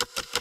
you.